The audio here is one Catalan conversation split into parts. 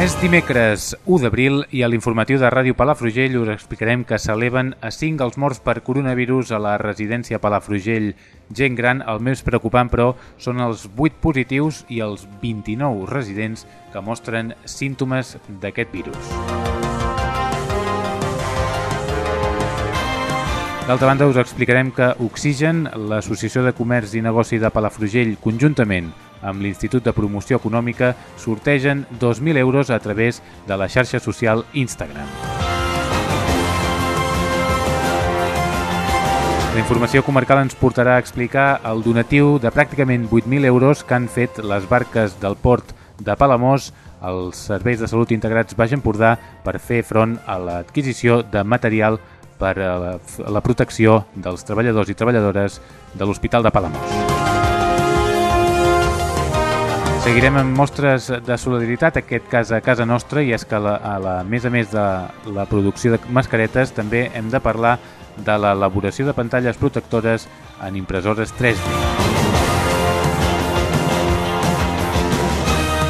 És dimecres 1 d'abril i a l'informatiu de Ràdio Palafrugell us explicarem que s'eleven a 5 els morts per coronavirus a la residència Palafrugell. Gent gran, el més preocupant, però, són els 8 positius i els 29 residents que mostren símptomes d'aquest virus. D'altra banda, us explicarem que Oxigen, l'Associació de Comerç i Negoci de Palafrugell, conjuntament amb l'Institut de Promoció Econòmica sortegen 2.000 euros a través de la xarxa social Instagram. La informació comarcal ens portarà a explicar el donatiu de pràcticament 8.000 euros que han fet les barques del port de Palamós als serveis de salut integrats Baix Empordà per fer front a l'adquisició de material per a la, a la protecció dels treballadors i treballadores de l'Hospital de Palamós. Seguirem amb mostres de solidaritat, aquest cas a casa nostra, i és que la, a, la, a més a més de la producció de mascaretes també hem de parlar de l'elaboració de pantalles protectores en impressores 3D.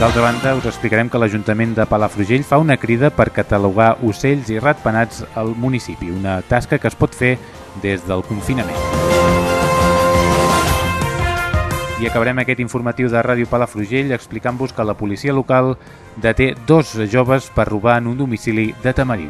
D'altra banda, us explicarem que l'Ajuntament de Palafrugell fa una crida per catalogar ocells i ratpenats al municipi, una tasca que es pot fer des del confinament. I acabarem aquest informatiu de Ràdio Palafrugell explicant-vos que la policia local deté dos joves per robar en un domicili de Tamariu.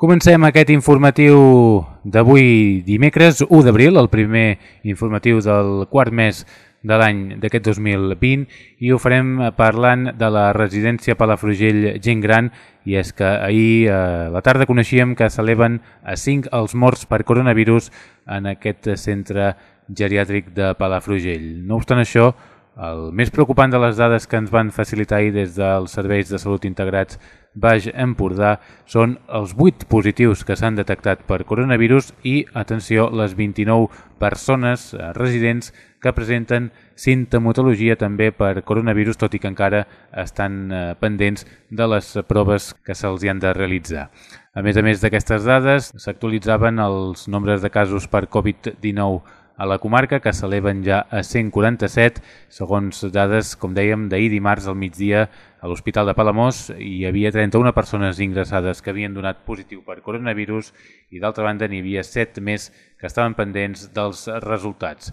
Comencem aquest informatiu d'avui dimecres, 1 d'abril, el primer informatiu del quart mes de l'any d'aquest 2020 i ho farem parlant de la residència Palafrugell Gent Gran i és que ahir a la tarda coneixíem que s'eleven a 5 els morts per coronavirus en aquest centre geriàtric de Palafrugell. No obstant això, el més preocupant de les dades que ens van facilitar ahir des dels serveis de salut integrats Baix Empordà són els 8 positius que s'han detectat per coronavirus i, atenció, les 29 persones residents que presenten sintomatologia també per coronavirus, tot i que encara estan eh, pendents de les proves que se'ls han de realitzar. A més a més d'aquestes dades, s'actualitzaven els nombres de casos per Covid-19 a la comarca, que s'eleven ja a 147, segons dades, com dèiem, d'ahir dimarts al migdia a l'Hospital de Palamós hi havia 31 persones ingressades que havien donat positiu per coronavirus i d'altra banda n'hi havia 7 més que estaven pendents dels resultats.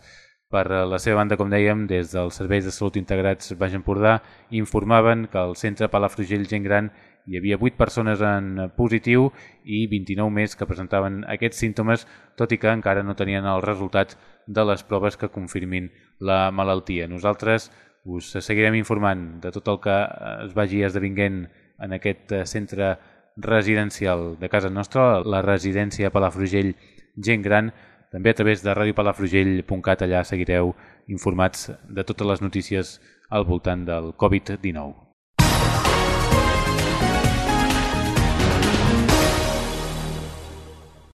Per la seva banda, com dèiem, des dels serveis de salut integrats Baix Empordà informaven que al centre Palafrugell Gent Gran hi havia 8 persones en positiu i 29 més que presentaven aquests símptomes, tot i que encara no tenien els resultats de les proves que confirmin la malaltia. Nosaltres us seguirem informant de tot el que es vagi esdevinguent en aquest centre residencial de casa nostra, la residència Palafrugell Gent Gran, també a través de radiopalafrugell.cat, allà seguireu informats de totes les notícies al voltant del Covid-19.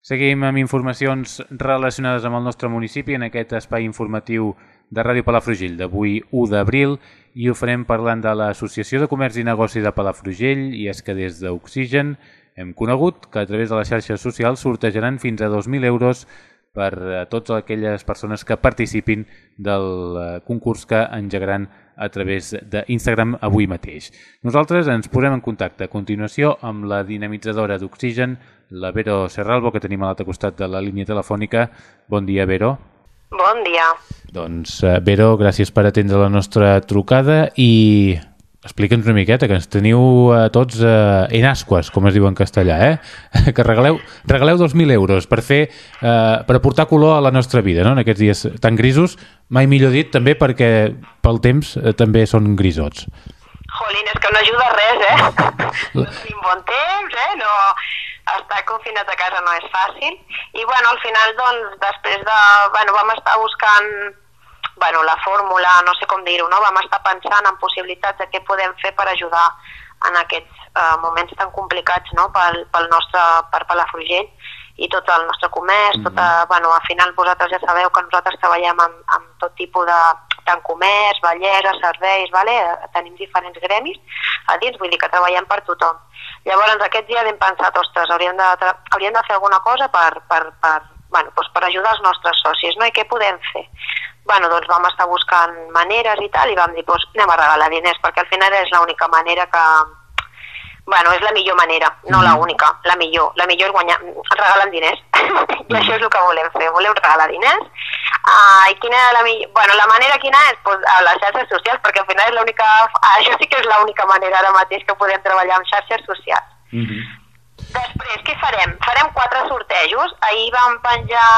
Seguim amb informacions relacionades amb el nostre municipi en aquest espai informatiu de Ràdio Palafrugell d'avui 1 d'abril i ho farem parlant de l'Associació de Comerç i Negoci de Palafrugell i és que des d'Oxigen hem conegut que a través de les xarxes socials sortejaran fins a 2.000 euros per a totes aquelles persones que participin del eh, concurs que engegaran a través d'Instagram avui mateix. Nosaltres ens posem en contacte a continuació amb la dinamitzadora d'Oxigen, la Vero Serralbo, que tenim a l'altre costat de la línia telefònica. Bon dia, Vero. Bon dia. Doncs, eh, Vero, gràcies per atendre la nostra trucada i Explica'ns una miqueta, que ens teniu a tots eh, en asques, com es diu en castellà, eh? que regaleu, regaleu 2.000 euros per fer, eh, per aportar color a la nostra vida, no? en aquests dies tan grisos, mai millor dit, també perquè pel temps eh, també són grisots. Jolín, és que no ajuda res, eh? no tenim bon temps, eh? No... estar confinat a casa no és fàcil. I bueno, al final, doncs, després de... Bueno, vam estar buscant bueno, la fórmula, no sé com dir-ho, no? vam estar pensant en possibilitats de què podem fer per ajudar en aquests eh, moments tan complicats no? pel, pel nostre, per Palafrugell i tot el nostre comerç, mm -hmm. tota, bueno, al final vosaltres ja sabeu que nosaltres treballem amb, amb tot tipus de tant comerç, bellesa, serveis, vale? tenim diferents gremis a dins, vull dir que treballem per tothom. Llavors aquest dia hem pensat, ostres, hauríem de, hauríem de fer alguna cosa per, per, per, bueno, doncs per ajudar els nostres socis, no? I què podem fer? Bueno, doncs vam estar buscant maneres i tal, i vam dir, doncs anem a regalar diners, perquè al final és l'única manera que, bueno, és la millor manera, no mm. la única, la millor. La millor és guanyar, regalen diners. I això és el que volem fer, volem regalar diners. Uh, I quina la millor... Bueno, la manera quina és? Pues, a les xarxes socials, perquè al final és l'única... Això sí que és l'única manera ara mateix que podem treballar amb xarxes socials. Mm -hmm. Després, què farem? Farem quatre sortejos. Ahir vam penjar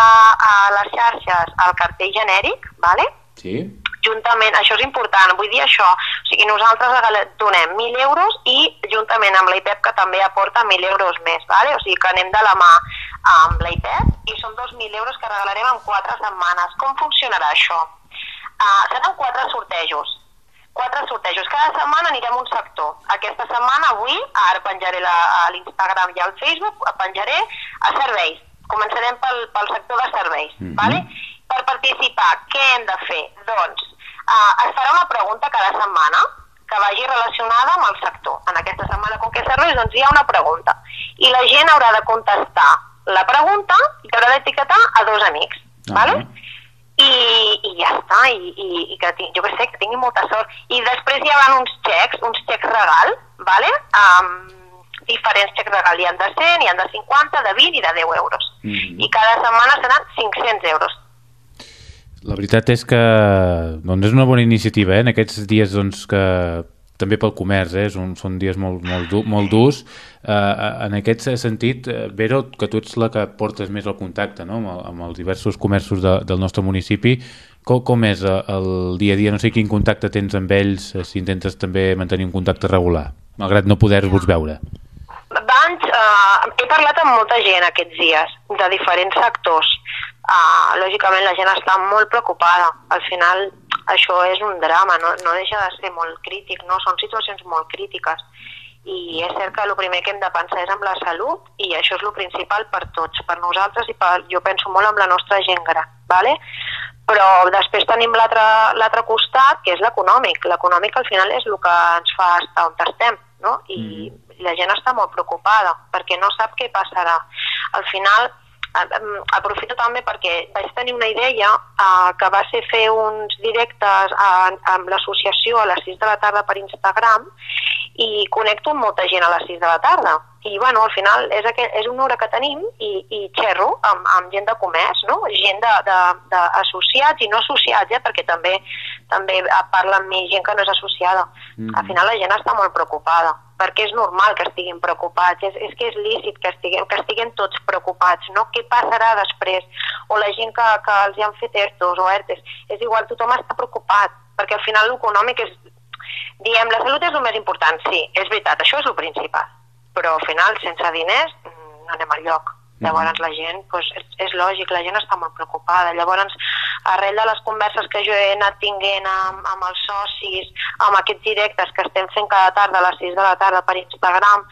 a les xarxes el cartell genèric, vale? Sí juntament, això és important, vull dir això, o sigui, nosaltres donem 1.000 euros i juntament amb l'IPEP que també aporta 1.000 euros més, vale? o sigui que anem de la mà amb l'IPEP i són 2.000 euros que regalarem en 4 setmanes. Com funcionarà això? Uh, seran 4 sortejos, quatre sortejos. Cada setmana anirem a un sector. Aquesta setmana, avui, ara penjaré la, a l'Instagram i al Facebook, penjaré a serveis. Començarem pel, pel sector de serveis. Mm -hmm. vale? Per participar, què hem de fer? Doncs Uh, es farà una pregunta cada setmana que vagi relacionada amb el sector. En aquesta setmana, com que serveis, doncs hi ha una pregunta. I la gent haurà de contestar la pregunta i haurà d'etiquetar a dos amics. Uh -huh. vale? I, i ja està, i, i, i que jo que sé, que tingui molta sort. I després hi haurà uns xecs, uns xecs regal, vale? Um, diferents xecs regal, hi han de 100, hi han de 50, de 20 i de 10 euros. Uh -huh. I cada setmana seran 500 euros la veritat és que doncs és una bona iniciativa, eh? en aquests dies doncs, que també pel comerç, eh? són, són dies molt, molt, du molt durs. Eh, en aquest sentit, eh, Vero, que tu ets la que portes més el contacte no? amb, el, amb els diversos comerços de, del nostre municipi, com, com és eh, el dia a dia? No sé quin contacte tens amb ells, si intentes també mantenir un contacte regular, malgrat no poder-vos veure. Abans eh, he parlat amb molta gent aquests dies, de diferents sectors, uh, lògicament la gent està molt preocupada. Al final això és un drama, no, no deixa de ser molt crític, no? són situacions molt crítiques. I és cert que el primer que hem de pensar és amb la salut i això és el principal per tots, per nosaltres i per, jo penso molt amb la nostra gent gran. ¿vale? Però després tenim l'altre costat, que és l'econòmic. L'econòmic al final és el que ens fa estar on estem, no? I mm. la gent està molt preocupada perquè no sap què passarà. Al final, aprofito també perquè vaig tenir una idea uh, que va ser fer uns directes a, amb l'associació a les 6 de la tarda per Instagram i connecto amb molta gent a les 6 de la tarda i bueno, al final és, aquell, és una hora que tenim i, i xerro amb, amb gent de comerç, no? gent d'associats i no associats, eh? perquè també també parla amb mi gent que no és associada. Mm. Al final la gent està molt preocupada perquè és normal que estiguin preocupats, és, és que és lícit que estiguem, que estiguem tots preocupats, no? Què passarà després? O la gent que, que els han fet ERTOs o ERTES, és igual, tothom està preocupat, perquè al final l'econòmic és... Diem, la salut és el més important, sí, és veritat, això és el principal, però al final, sense diners, no anem al lloc. Llavors la gent, doncs, és, és lògic, la gent està molt preocupada. Llavors, arrel de les converses que jo he anat tinguent amb, amb els socis, amb aquests directes que estem fent cada tarda a les 6 de la tarda per Instagram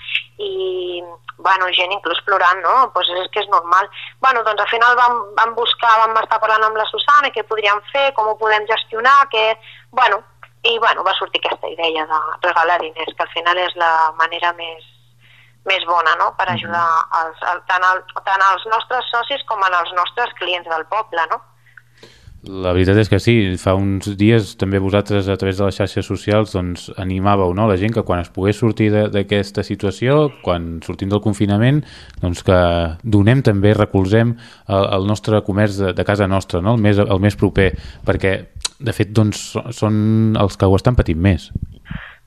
i, bueno, gent inclús plorant, no? Pues és que és normal. Bueno, doncs al final vam, vam buscar, vam estar parlant amb la Susana, què podríem fer, com ho podem gestionar, que, bueno, i bueno, va sortir aquesta idea de regalar diners, que al final és la manera més, més bona no? per ajudar els, el, tant, el, tant als nostres socis com als nostres clients del poble. No? La veritat és que sí, fa uns dies també vosaltres a través de les xarxes socials doncs, animàveu no? la gent que quan es pogués sortir d'aquesta situació, quan sortim del confinament, doncs que donem també, recolzem el, el nostre comerç de, de casa nostra, no? el, més, el més proper, perquè de fet doncs, són els que ho estan patint més.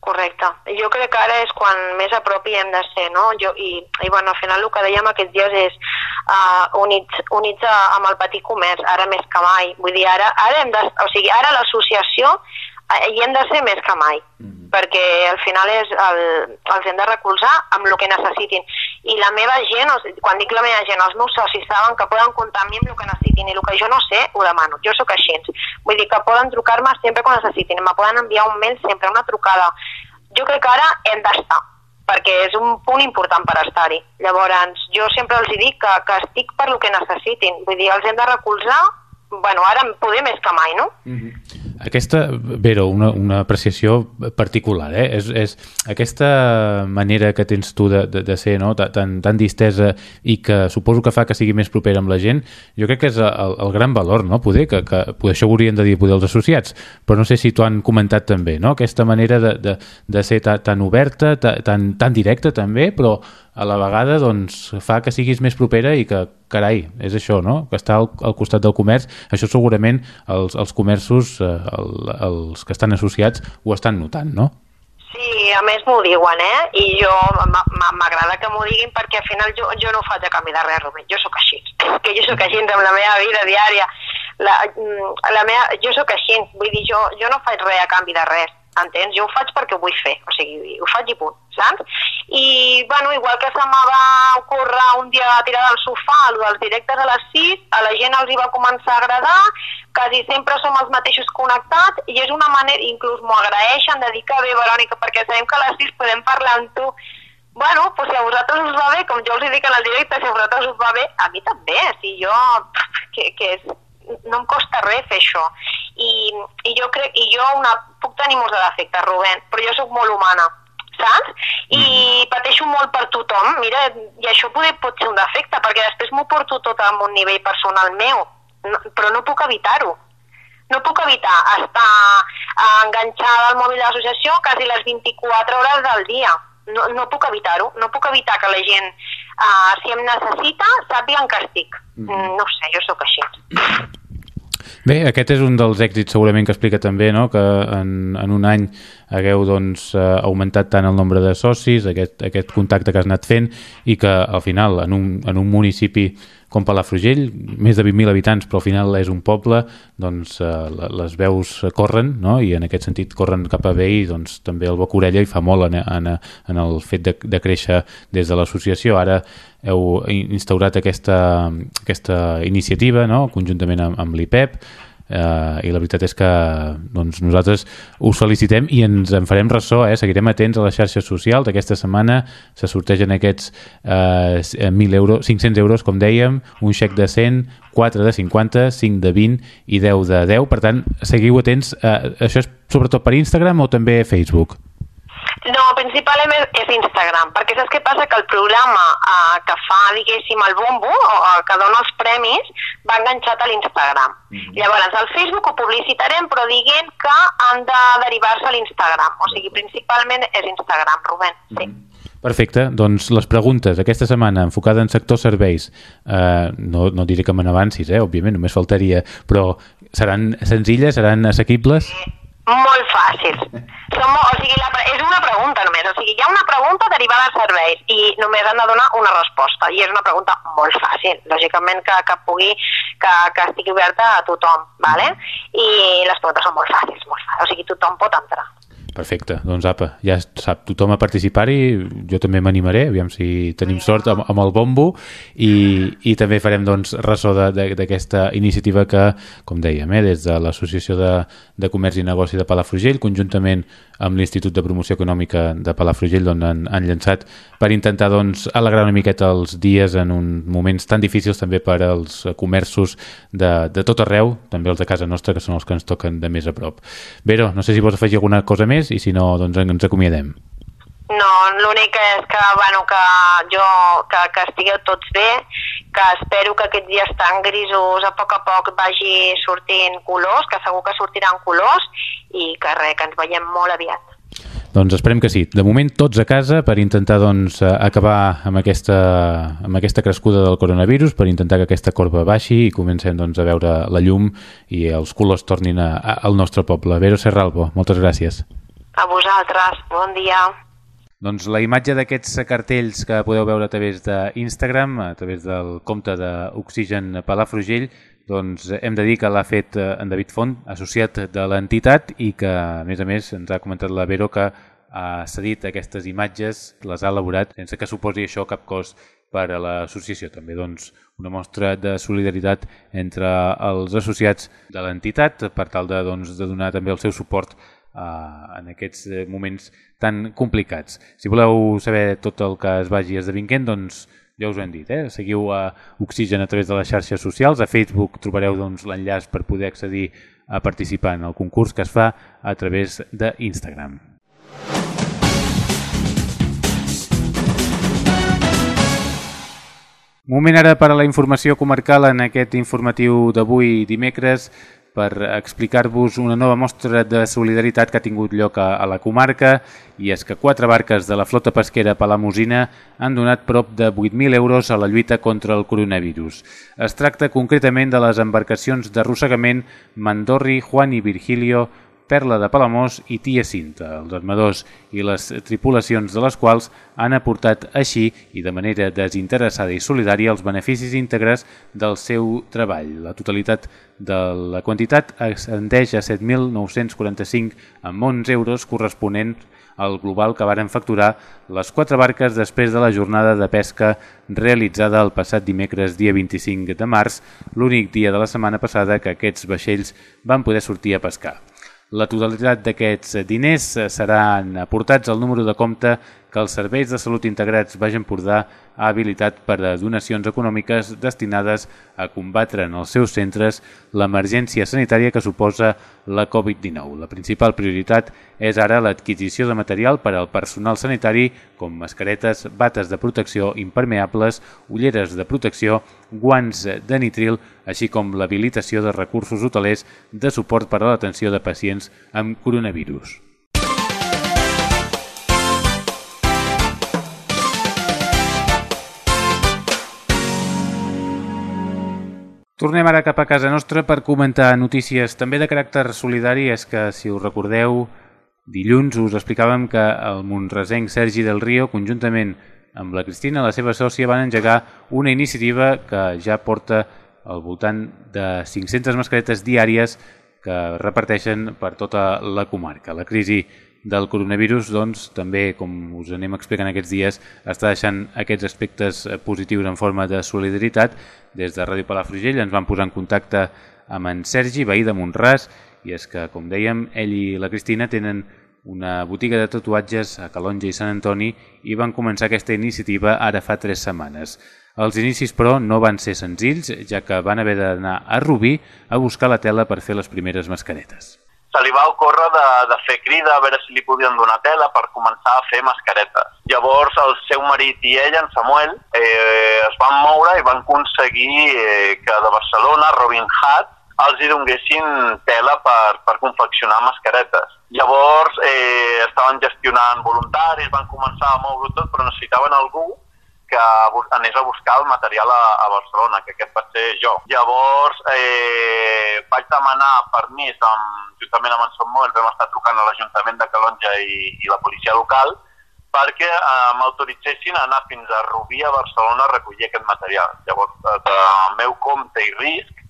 Correcte. Jo crec que ara és quan més a prop hi hem de ser, no? Jo, i, I bueno, al final el que dèiem aquests dies és uh, units, units a, amb el petit comerç, ara més que mai. Vull dir, ara, ara hem de, o sigui, ara l'associació uh, hi hem de ser més que mai, mm -hmm. perquè al final és el, els hem de recolzar amb el que necessitin. I la meva gent, o sigui, quan dic la meva gent, els meus socis saben que poden comptar amb mi amb el que necessitin i el que jo no sé ho demano, jo sóc així. Vull dir que poden trucar-me sempre quan necessitin, me poden enviar un mail sempre, una trucada. Jo crec que ara hem d'estar, perquè és un punt important per estar-hi. Llavors, jo sempre els dic que, que estic per lo que necessitin, vull dir, els hem de recolzar, bueno, ara poder més que mai, no? Mm -hmm. Aquesta, Vero, una, una apreciació particular, eh? És, és aquesta manera que tens tu de, de, de ser no? tan, tan distesa i que suposo que fa que sigui més propera amb la gent, jo crec que és el, el gran valor, no? Poder, que, que poder, això ho haurien de dir poder els associats, però no sé si t'ho han comentat també, no? Aquesta manera de, de, de ser tan, tan oberta, tan, tan directa també, però a la vegada doncs, fa que siguis més propera i que, carai, és això, no? que està al, al costat del comerç, això segurament els, els comerços, el, els que estan associats, ho estan notant, no? Sí, a més m'ho diuen, eh? I jo m'agrada que m'ho diguin perquè al final jo, jo no faig a canvi de res, Rubén. Jo sóc així. que jo sóc així amb la meva vida diària. La, mm, la meva, jo sóc així. Vull dir, jo, jo no faig res a canvi de res entens? Jo ho faig perquè ho vull fer, o sigui, ho faig i punt, saps? I, bueno, igual que se me va ocórrer un dia tirar del sofà, el dels directes a les 6, a la gent els hi va començar a agradar, quasi sempre som els mateixos connectats, i és una manera, inclús m'ho agraeixen, de dir que bé, Verònica, perquè sabem que a les 6 podem parlar amb tu, Bueno, pues si a vosaltres us va bé, com jo els dic en el directe, si a vosaltres us va bé, a mi també. Si jo, que, que és, no em costa res fer això. I, i jo crec, i jo una, puc tenir molts defectes, Rubén, però jo sóc molt humana, saps? I mm. pateixo molt per tothom, mira, i això poder, pot ser un defecte, perquè després m'ho porto tot a un nivell personal meu, no, però no puc evitar-ho. No puc evitar estar enganxada al mòbil de l'associació quasi les 24 hores del dia. No, no puc evitar-ho, no puc evitar que la gent, uh, si em necessita, sàpiguen que estic. Mm. No sé, jo sóc així. Bé, aquest és un dels èxits segurament que explica també no? que en, en un any hagueu doncs, eh, augmentat tant el nombre de socis, aquest, aquest contacte que has anat fent i que al final en un, en un municipi com Palafrugell, més de 20.000 habitants, però al final és un poble, doncs eh, les veus corren, no? i en aquest sentit corren cap a bé i doncs, també el boc orella i fa molt en, en, en el fet de, de créixer des de l'associació. Ara heu instaurat aquesta, aquesta iniciativa no? conjuntament amb, amb l'IPEP, eh, i la veritat és que doncs, nosaltres us felicitem i ens en farem ressò, eh? seguirem atents a les xarxes socials. Aquesta setmana se sortegen aquests eh, 1.000 euros, 500 euros, com dèiem, un xec de 100, 4 de 50, 5 de 20 i 10 de 10. Per tant, seguiu atents. Eh, això és sobretot per Instagram o també Facebook? No, principalment és, Instagram, perquè saps què passa? Que el programa eh, que fa, diguéssim, el bombo, o el que dona els premis, va enganxat a l'Instagram. Mm -hmm. Llavors, al Facebook ho publicitarem, però diguem que han de derivar-se a l'Instagram. O sigui, principalment és Instagram, Rubén, sí. Mm -hmm. Perfecte, doncs les preguntes aquesta setmana enfocada en sector serveis eh, no, no diré que me n'avancis, eh, òbviament, només faltaria però seran senzilles, seran assequibles? Sí molt fàcils. Som, o sigui, la, és una pregunta només, o sigui, hi ha una pregunta derivada dels serveis i només han de donar una resposta i és una pregunta molt fàcil, lògicament que, que pugui, que, que estigui oberta a tothom, ¿vale? i les preguntes són molt fàcils, molt fàcils, o sigui, tothom pot entrar. Perfecte, doncs apa, ja sap tothom a participar-hi, jo també m'animaré, aviam si tenim sort amb, amb el bombo. I, i també farem doncs ressò d'aquesta iniciativa que, com dèiem, eh, des de l'Associació de, de Comerç i Negoci de Palafrugell, conjuntament amb l'Institut de Promoció Econòmica de Palafrugell, doncs, han, han llançat per intentar doncs, alegrar una miqueta els dies en uns moments tan difícils també per als comerços de, de tot arreu, també els de casa nostra, que són els que ens toquen de més a prop. Vero, no sé si vols afegir alguna cosa més i si no, doncs ens acomiadem. No, l'únic és que, bueno, que jo, que, que estigueu tots bé, que espero que aquests dies tan grisos a poc a poc vagi sortint colors, que segur que sortiran colors i que res, que ens veiem molt aviat. Doncs esperem que sí. De moment tots a casa per intentar doncs, acabar amb aquesta, amb aquesta crescuda del coronavirus, per intentar que aquesta corba baixi i comencem doncs, a veure la llum i els colors tornin a, a, al nostre poble. Vero Serralbo, moltes gràcies. A vosaltres, bon dia. Doncs la imatge d'aquests cartells que podeu veure a través d'Instagram, a través del compte d'Oxigen Palafrugell, doncs hem de dir que l'ha fet eh, en David Font, associat de l'entitat, i que, a més a més, ens ha comentat la Vero que ha cedit aquestes imatges, les ha elaborat sense que suposi això cap cost per a l'associació. També doncs, una mostra de solidaritat entre els associats de l'entitat per tal de, doncs, de donar també el seu suport eh, en aquests moments tan complicats. Si voleu saber tot el que es vagi esdevinguent, doncs ja us ho hem dit, eh? seguiu a Oxigen a través de les xarxes socials, a Facebook trobareu doncs, l'enllaç per poder accedir a participar en el concurs que es fa a través d'Instagram. Moment ara per a la informació comarcal en aquest informatiu d'avui dimecres per explicar-vos una nova mostra de solidaritat que ha tingut lloc a, a la comarca i és que quatre barques de la flota pesquera Palamosina han donat prop de 8.000 euros a la lluita contra el coronavirus. Es tracta concretament de les embarcacions d'arrossegament Mandorri, Juan i Virgilio, Perla de Palamós i Tia Cinta, els armadors i les tripulacions de les quals han aportat així i de manera desinteressada i solidària els beneficis íntegres del seu treball. La totalitat de la quantitat ascendeix a 7.945 amb 11 euros corresponents al global que varen facturar les quatre barques després de la jornada de pesca realitzada el passat dimecres dia 25 de març, l'únic dia de la setmana passada que aquests vaixells van poder sortir a pescar. La totalitat d'aquests diners seran aportats al número de compte que els serveis de salut integrats Baix Empordà ha habilitat per a donacions econòmiques destinades a combatre en els seus centres l'emergència sanitària que suposa la Covid-19. La principal prioritat és ara l'adquisició de material per al personal sanitari com mascaretes, bates de protecció impermeables, ulleres de protecció, guants de nitril, així com l'habilitació de recursos hotelers de suport per a l'atenció de pacients amb coronavirus. Tornem ara cap a casa nostra per comentar notícies també de caràcter solidari. És que, si us recordeu, dilluns us explicàvem que el Montresenc Sergi del Río, conjuntament amb la Cristina, la seva sòcia, van engegar una iniciativa que ja porta al voltant de 500 mascaretes diàries que reparteixen per tota la comarca. La crisi del coronavirus, doncs, també, com us anem explicant aquests dies, està deixant aquests aspectes eh, positius en forma de solidaritat. Des de Ràdio Palafrugell ens van posar en contacte amb en Sergi, veí de Montràs, i és que, com dèiem, ell i la Cristina tenen una botiga de tatuatges a Calonja i Sant Antoni i van començar aquesta iniciativa ara fa tres setmanes. Els inicis, però, no van ser senzills, ja que van haver d'anar a Rubí a buscar la tela per fer les primeres mascaretes se li va ocórrer de, de fer crida a veure si li podien donar tela per començar a fer mascaretes. Llavors el seu marit i ella, en Samuel, eh, es van moure i van aconseguir eh, que de Barcelona Robin Hood els hi donguessin tela per, per confeccionar mascaretes. Llavors eh, estaven gestionant voluntaris, van començar a moure tot, però necessitaven algú que anés a buscar el material a, a Barcelona, que aquest va ser jo. Llavors eh, vaig demanar permís amb, juntament amb en Samuel vam estar trucant a l'Ajuntament de Calonja i, i la policia local perquè eh, m'autoritzessin a anar fins a Rubí a Barcelona a recollir aquest material. Llavors, eh, del meu compte i risc,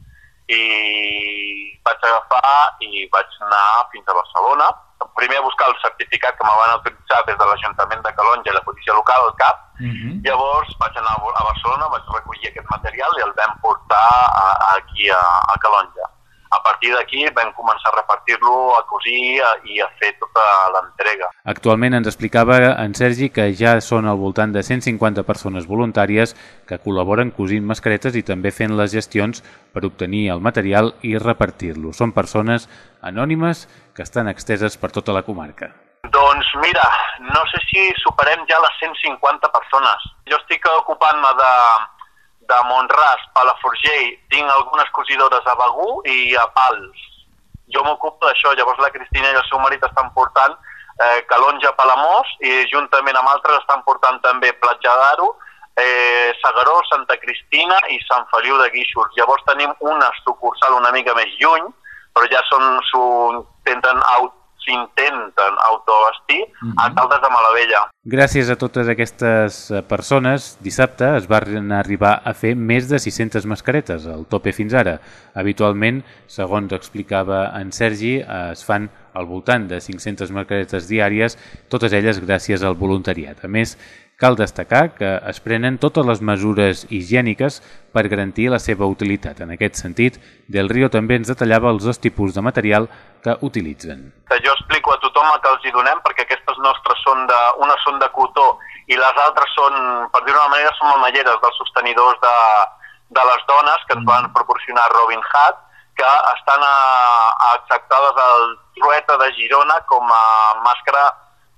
i vaig agafar i vaig anar fins a Barcelona. Primer a buscar el certificat que me van autoritzar des de l'Ajuntament de Calonja i la policia local, el CAP. Uh mhm. -huh. Llavors vaig anar a Barcelona, vaig recollir aquest material i el vam portar a, a aquí a, a Calonja a partir d'aquí vam començar a repartir-lo, a cosir i a fer tota l'entrega. Actualment ens explicava en Sergi que ja són al voltant de 150 persones voluntàries que col·laboren cosint mascaretes i també fent les gestions per obtenir el material i repartir-lo. Són persones anònimes que estan exteses per tota la comarca. Doncs mira, no sé si superem ja les 150 persones. Jo estic ocupant-me de, de Montràs, Palafrugell, tinc algunes cosidores a Begú i a Pals. Jo m'ocupo d'això, llavors la Cristina i el seu marit estan portant eh, Calonja Palamós i juntament amb altres estan portant també Platja d'Aro, eh, Sagaró, Santa Cristina i Sant Feliu de Guíxols. Llavors tenim una sucursal una mica més lluny, però ja són, su, tenen s'intenten autobastir mm -hmm. alcaldes de Malavella. Gràcies a totes aquestes eh, persones, dissabte es van arribar a fer més de 600 mascaretes, el tope fins ara. Habitualment, segons explicava en Sergi, es fan al voltant de 500 mascaretes diàries, totes elles gràcies al voluntariat. A més, Cal destacar que es prenen totes les mesures higièniques per garantir la seva utilitat. En aquest sentit, Del Río també ens detallava els dos tipus de material que utilitzen. Jo explico a tothom que els hi donem perquè aquestes nostres són de, una són de cotó i les altres són, per dir una manera, són mamalleres dels sostenidors de, de les dones que ens van proporcionar Robin Hood, que estan a, a acceptades al Trueta de Girona com a màscara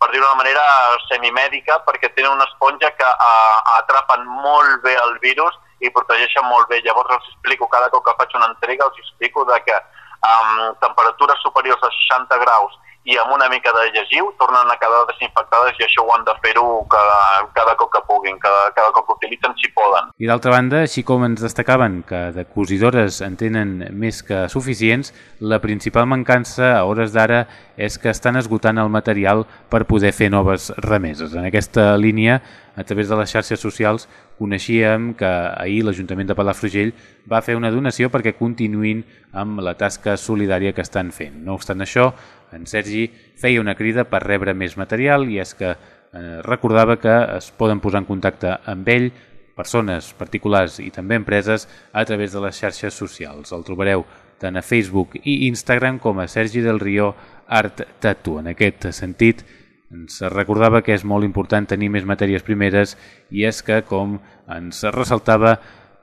per dir una manera, semimèdica, perquè tenen una esponja que a, atrapen molt bé el virus i protegeixen molt bé. Llavors els explico, cada cop que faig una entrega, els explico de que amb temperatures superiors a 60 graus i amb una mica de llegiu tornen a quedar desinfectades i això ho han de fer-ho cada, cada cop que puguin, cada, cada cop que utilitzen si poden. I d'altra banda, així com ens destacaven que de cosidores en tenen més que suficients, la principal mancança a hores d'ara és que estan esgotant el material per poder fer noves remeses. En aquesta línia, a través de les xarxes socials, coneixíem que ahir l'Ajuntament de Palafrugell va fer una donació perquè continuïn amb la tasca solidària que estan fent. No obstant això, en Sergi feia una crida per rebre més material i és que eh, recordava que es poden posar en contacte amb ell persones particulars i també empreses a través de les xarxes socials. El trobareu tant a Facebook i Instagram com a Sergi del Rio Art Tattoo. En aquest sentit, ens recordava que és molt important tenir més matèries primeres i és que, com ens ressaltava,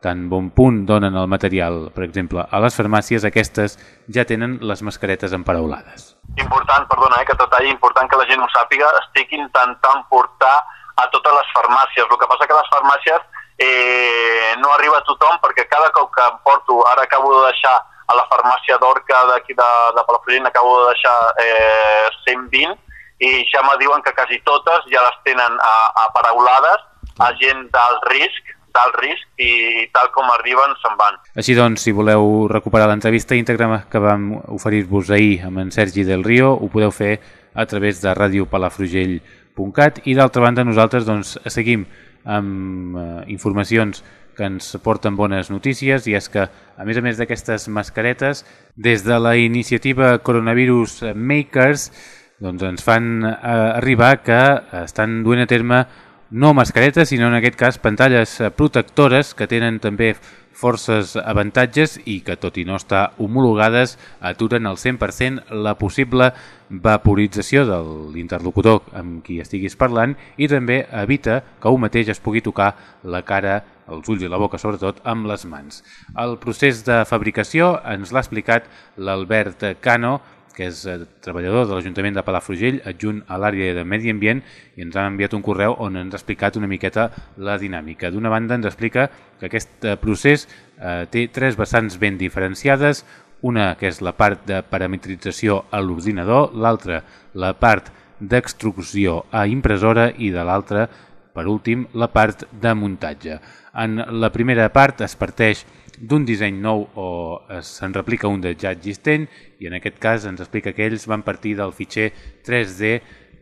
tan bon punt donen el material, per exemple, a les farmàcies, aquestes ja tenen les mascaretes emparaulades. Important, perdona, eh, que detall important que la gent ho sàpiga, estic intentant portar a totes les farmàcies. El que passa que les farmàcies eh, no arriba a tothom perquè cada cop que em porto, ara acabo de deixar a la farmàcia d'Orca d'aquí de, de Palafrugell, acabo de deixar eh, 120 i ja me diuen que quasi totes ja les tenen aparaulades a gent d'alt risc d'alt risc i tal com arriben se'n van. Així doncs, si voleu recuperar l'entrevista íntegra que vam oferir-vos ahir amb en Sergi del Rio, ho podeu fer a través de radiopalafrugell.cat i d'altra banda nosaltres doncs, seguim amb eh, informacions que ens porten bones notícies i és que, a més a més d'aquestes mascaretes, des de la iniciativa Coronavirus Makers doncs ens fan eh, arribar que estan duent a terme no mascaretes, sinó en aquest cas pantalles eh, protectores que tenen també forces avantatges i que, tot i no estar homologades, aturen al 100% la possible vaporització de l'interlocutor amb qui estiguis parlant i també evita que un mateix es pugui tocar la cara, els ulls i la boca, sobretot, amb les mans. El procés de fabricació ens l'ha explicat l'Albert Cano, que és eh, treballador de l'Ajuntament de Palafrugell, adjunt a l'àrea de Medi Ambient, i ens ha enviat un correu on ens ha explicat una miqueta la dinàmica. D'una banda ens explica que aquest eh, procés eh, té tres vessants ben diferenciades, una que és la part de parametrització a l'ordinador, l'altra la part d'extrusió a impressora i de l'altra, per últim, la part de muntatge. En la primera part es parteix d'un disseny nou o se'n replica un de ja existent i en aquest cas ens explica que ells van partir del fitxer 3D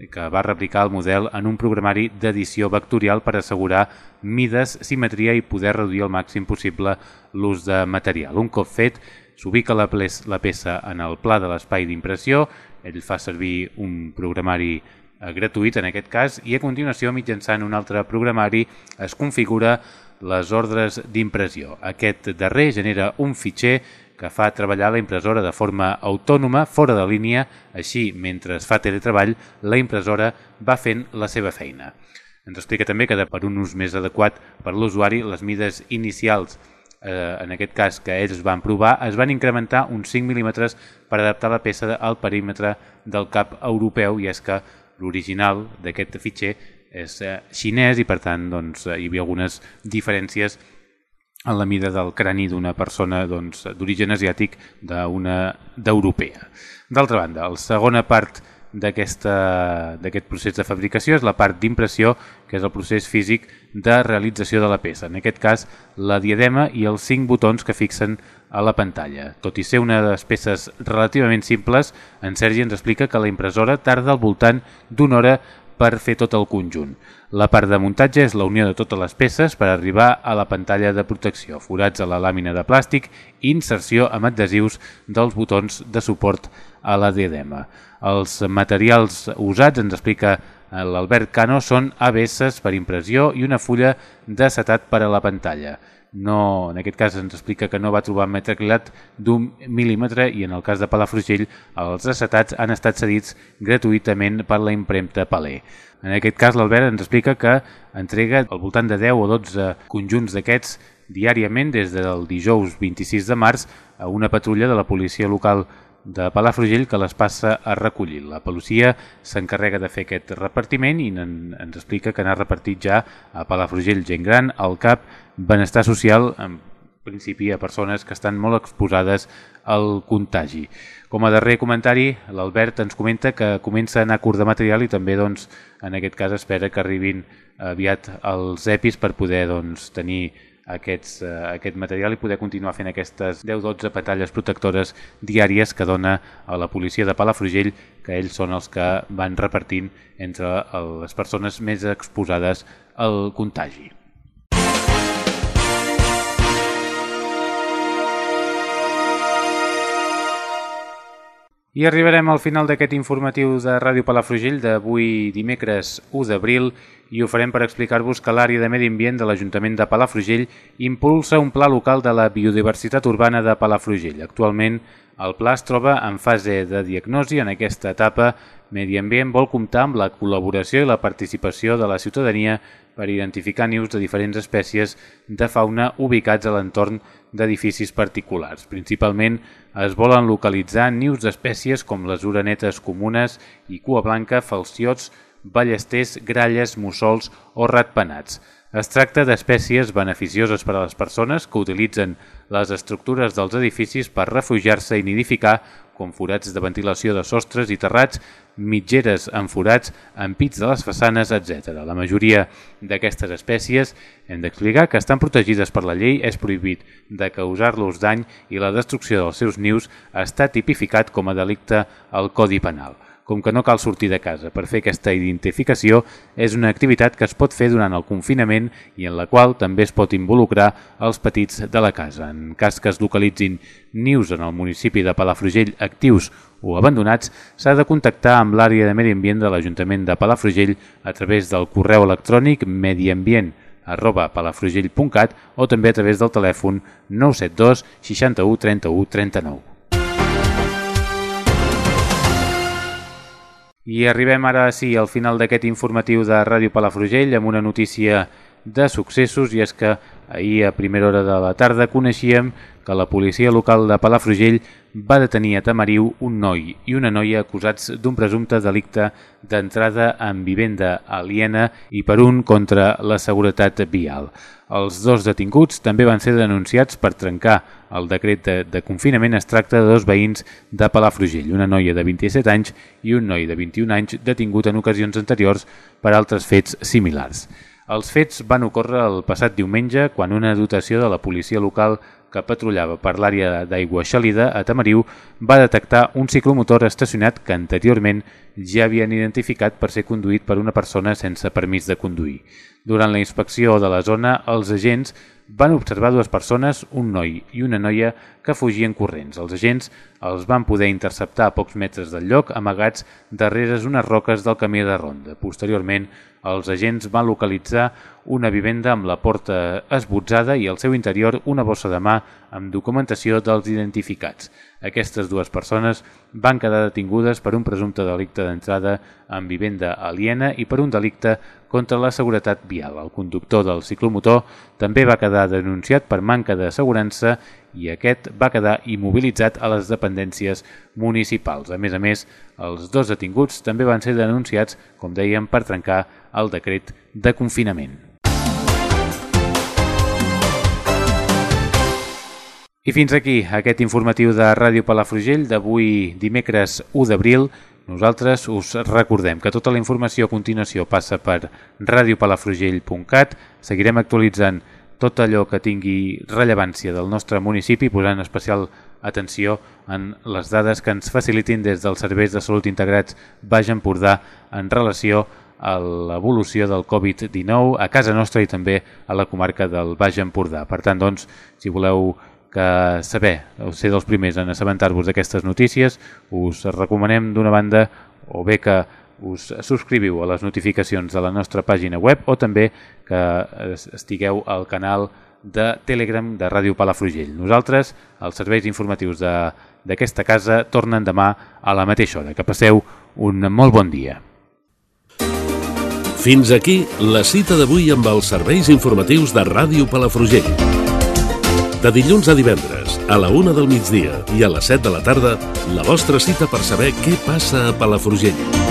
que va replicar el model en un programari d'edició vectorial per assegurar mides, simetria i poder reduir al màxim possible l'ús de material. Un cop fet, s'ubica la, peça en el pla de l'espai d'impressió, ell fa servir un programari eh, gratuït en aquest cas i a continuació mitjançant un altre programari es configura les ordres d'impressió. Aquest darrer genera un fitxer que fa treballar la impressora de forma autònoma, fora de línia, així, mentre es fa teletreball, la impressora va fent la seva feina. Ens explica també que per un ús més adequat per l'usuari, les mides inicials, eh, en aquest cas que ells van provar, es van incrementar uns 5 mil·límetres per adaptar la peça al perímetre del cap europeu i és que l'original d'aquest fitxer és eh, xinès i per tant doncs, hi havia algunes diferències en la mida del crani d'una persona doncs, d'origen doncs, asiàtic d'una d'europea. D'altra banda, la segona part d'aquest procés de fabricació és la part d'impressió, que és el procés físic de realització de la peça. En aquest cas, la diadema i els cinc botons que fixen a la pantalla. Tot i ser una de les peces relativament simples, en Sergi ens explica que la impressora tarda al voltant d'una hora per fer tot el conjunt. La part de muntatge és la unió de totes les peces per arribar a la pantalla de protecció, forats a la làmina de plàstic i inserció amb adhesius dels botons de suport a la diadema. Els materials usats, ens explica l'Albert Cano, són ABS per impressió i una fulla d'acetat per a la pantalla no, en aquest cas ens explica que no va trobar metacrilat d'un mil·límetre i en el cas de Palafrugell els acetats han estat cedits gratuïtament per la impremta Palé. En aquest cas l'Albert ens explica que entrega al voltant de 10 o 12 conjunts d'aquests diàriament des del dijous 26 de març a una patrulla de la policia local de Palafrugell que les passa a recollir. La policia s'encarrega de fer aquest repartiment i en, ens explica que n'ha repartit ja a Palafrugell gent gran, al CAP, benestar social, en principi a persones que estan molt exposades al contagi. Com a darrer comentari, l'Albert ens comenta que comença a anar curt de material i també doncs, en aquest cas espera que arribin aviat els EPIs per poder doncs, tenir aquests, uh, aquest material i poder continuar fent aquestes 10-12 batalles protectores diàries que dona a la policia de Palafrugell, que ells són els que van repartint entre les persones més exposades al contagi. I arribarem al final d'aquest informatiu de Ràdio Palafrugell d'avui dimecres 1 d'abril i ho farem per explicar-vos que l'àrea de medi ambient de l'Ajuntament de Palafrugell impulsa un pla local de la biodiversitat urbana de Palafrugell. Actualment el pla es troba en fase de diagnosi. En aquesta etapa, Medi Ambient vol comptar amb la col·laboració i la participació de la ciutadania per identificar nius de diferents espècies de fauna ubicats a l'entorn d'edificis particulars. Principalment es volen localitzar nius d'espècies com les uranetes comunes i cua blanca, falciots, ballesters, gralles, mussols o ratpenats. Es tracta d'espècies beneficioses per a les persones que utilitzen les estructures dels edificis per refugiar-se i nidificar, com forats de ventilació de sostres i terrats, mitgeres amb forats, ampits de les façanes, etc. La majoria d'aquestes espècies hem d'explicar que estan protegides per la llei, és prohibit de causar-los dany i la destrucció dels seus nius està tipificat com a delicte al Codi Penal. Com que no cal sortir de casa per fer aquesta identificació, és una activitat que es pot fer durant el confinament i en la qual també es pot involucrar els petits de la casa. En cas que es localitzin nius en el municipi de Palafrugell actius o abandonats, s'ha de contactar amb l'àrea de medi ambient de l'Ajuntament de Palafrugell a través del correu electrònic mediambient arroba palafrugell.cat o també a través del telèfon 972 61 31 39. I arribem ara sí al final d'aquest informatiu de Ràdio Palafrugell amb una notícia de successos i és que ahir a primera hora de la tarda coneixíem que la policia local de Palafrugell va detenir a Tamariu un noi i una noia acusats d'un presumpte delicte d'entrada en vivenda aliena i per un contra la seguretat vial. Els dos detinguts també van ser denunciats per trencar el decret de, de confinament. Es tracta de dos veïns de Palafrugell, una noia de 27 anys i un noi de 21 anys detingut en ocasions anteriors per altres fets similars. Els fets van ocórrer el passat diumenge quan una dotació de la policia local que patrullava per l'àrea d'aigua xalida a Tamariu va detectar un ciclomotor estacionat que anteriorment ja havien identificat per ser conduït per una persona sense permís de conduir. Durant la inspecció de la zona, els agents van observar dues persones, un noi i una noia, que fugien corrents. Els agents els van poder interceptar a pocs metres del lloc, amagats darrere unes roques del camí de ronda. Posteriorment, els agents van localitzar una vivenda amb la porta esbotzada i al seu interior una bossa de mà amb documentació dels identificats. Aquestes dues persones van quedar detingudes per un presumpte delicte d'entrada en vivenda aliena i per un delicte contra la seguretat vial. El conductor del ciclomotor també va quedar denunciat per manca d'assegurança i aquest va quedar immobilitzat a les dependències municipals. A més a més, els dos detinguts també van ser denunciats, com dèiem, per trencar el decret de confinament. I fins aquí aquest informatiu de Ràdio Palafrugell d'avui dimecres 1 d'abril Nosaltres us recordem que tota la informació a continuació passa per radiopalafrugell.cat. Seguirem actualitzant tot allò que tingui rellevància del nostre municipi, posant especial atenció en les dades que ens facilitin des dels serveis de salut integrats Baix Empordà en relació a l'evolució del Covid-19 a casa nostra i també a la comarca del Baix Empordà. Per tant, doncs, si voleu que saber o ser dels primers en assabentar-vos d'aquestes notícies, us recomanem d'una banda o bé que us subscriviu a les notificacions de la nostra pàgina web o també que estigueu al canal de Telegram de Ràdio Palafrugell. Nosaltres, els serveis informatius d'aquesta casa, tornen demà a la mateixa hora. Que passeu un molt bon dia. Fins aquí la cita d'avui amb els serveis informatius de Ràdio Palafrugell. De dilluns a divendres, a la una del migdia i a les 7 de la tarda, la vostra cita per saber què passa a Palafrugell.